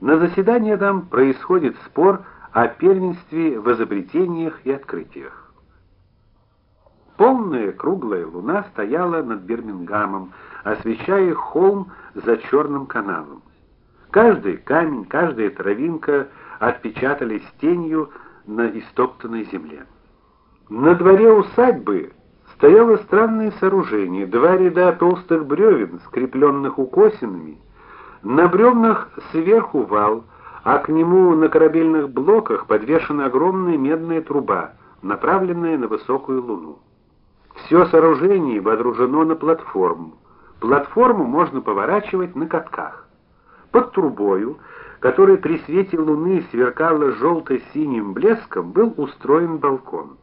На заседании там происходит спор о первенстве в изобретениях и открытиях. Полная круглая луна стояла над Бирмингамом, освещая холм за черным каналом. Каждый камень, каждая травинка отпечатались тенью на истоптанной земле. На дворе усадьбы стояло странное сооружение, два ряда толстых бревен, скрепленных укосинами. На бревнах сверху вал, а к нему на корабельных блоках подвешена огромная медная труба, направленная на высокую луну. Все сооружение водружено на платформу. Платформу можно поворачивать на катках. Под трубою, которая при свете луны сверкала желто-синим блеском, был устроен балкон.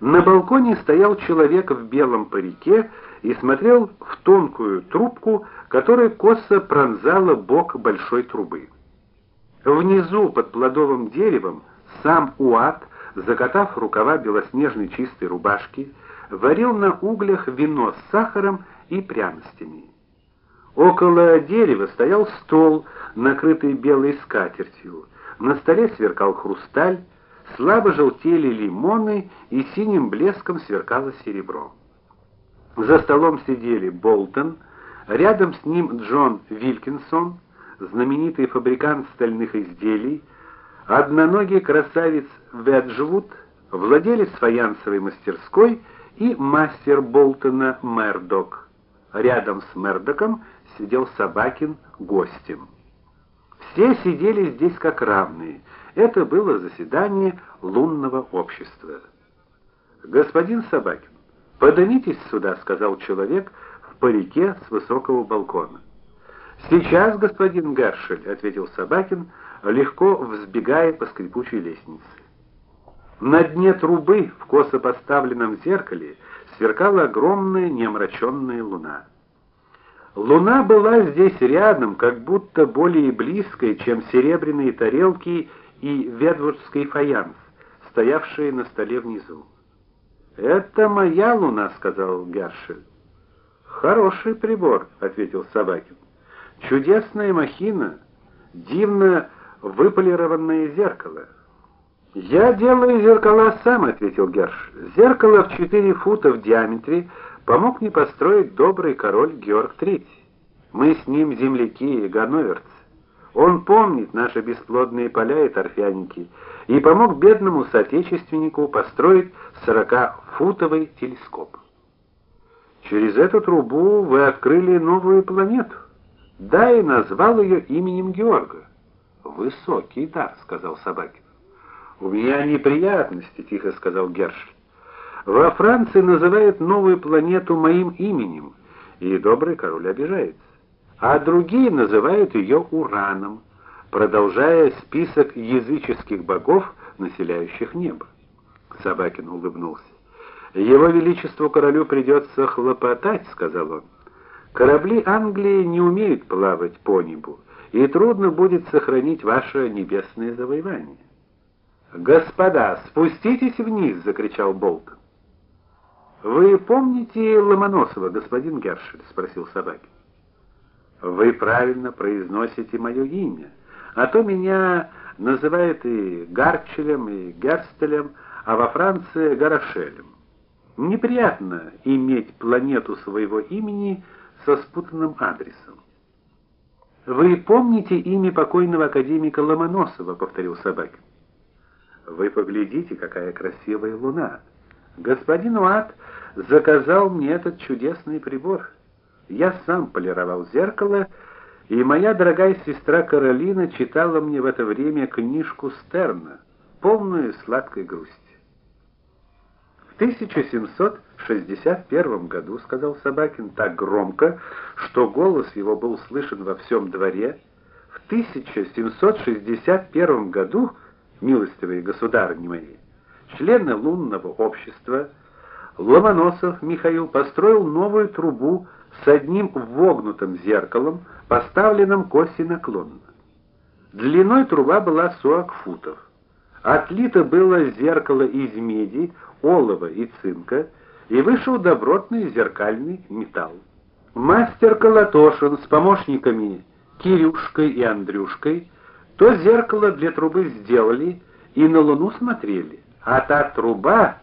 На балконе стоял человек в белом парике и смотрел в тонкую трубку, которая косо пронзала бок большой трубы. Внизу под плодовым деревом сам Уат, закатав рукава белоснежной чистой рубашки, варил на углях вино с сахаром и пряностями. Около дерева стоял стол, накрытый белой скатертью. На столе сверкал хрусталь, слабо желтели лимоны и синим блеском сверкало серебро. За столом сидели Болтон, рядом с ним Джон Вилкинсон, знаменитый фабрикант стальных изделий, одноногий красавец Веджвуд, владелец фаянсовой мастерской и мастер Болтона Мердок. Рядом с Мердоком сидел Собакин гостем. Все сидели здесь как равные. Это было заседание лунного общества. Господин Собакин, поднимитесь сюда, сказал человек в парике с высокого балкона. Сейчас, господин Гаршель, ответил Собакин, легко взбегая по скрипучей лестнице. На дне трубы в косо поставленном зеркале сверкала огромная неомраченная луна. Луна была здесь рядом, как будто более близкой, чем серебряные тарелки и ведвудский фаянс, стоявшие на столе внизу. "Это моя луна", сказал Гершель. "Хороший прибор", ответил Собакин. "Чудесная махина, дивно выполированное зеркало". "Я делаю зеркала сам", ответил Герш. "Зеркало в четыре фута в диаметре помог мне построить добрый король Георг III. Мы с ним земляки и ганноверцы. Он помнит наши бесплодные поля и торфяники и помог бедному соотечественнику построить сорокафутовый телескоп. Через эту трубу вы открыли новую планету. Да и назвал ее именем Георга. Высокий дар, сказал Собакин. У меня неприятности, тихо сказал Герш. Во Франции называют новую планету моим именем, и добрый король обижается. А другие называют ее Ураном, продолжая список языческих богов, населяющих небо. Собакин улыбнулся. Его величеству королю придется хлопотать, сказал он. Корабли Англии не умеют плавать по небу, и трудно будет сохранить ваше небесное завоевание. Господа, спуститесь вниз, закричал Болтон. Вы помните Ломоносова, господин Гершель, спросил Собакин. Вы правильно произносите мое имя, а то меня называют и Гарчелем, и Герстелем, а во Франции Гарашелем. Неприятно иметь планету своего имени со спутанным адресом. Вы помните имя покойного академика Ломоносова, повторил Собакин. Вы поглядите, какая красивая луна. Господин Уат заказал мне этот чудесный прибор. Я сам полировал зеркало, и моя дорогая сестра Каролина читала мне в это время книжку Стерна, полную сладкой грусти. В 1761 году, сказал Собакин так громко, что голос его был слышен во всем дворе, в 1761 году, милостивые государыни мои, члены лунного общества Ломоносов Михаил построил новую трубу с одним вогнутым зеркалом, поставленным коси наклонно. Длиной труба была 40 футов. Отлито было зеркало из меди, олова и цинка, и вышел добротный зеркальный металл. Мастер Колотошин с помощниками Кирюшкой и Андрюшкой То зеркало для трубы сделали и на Луну смотрели, а та труба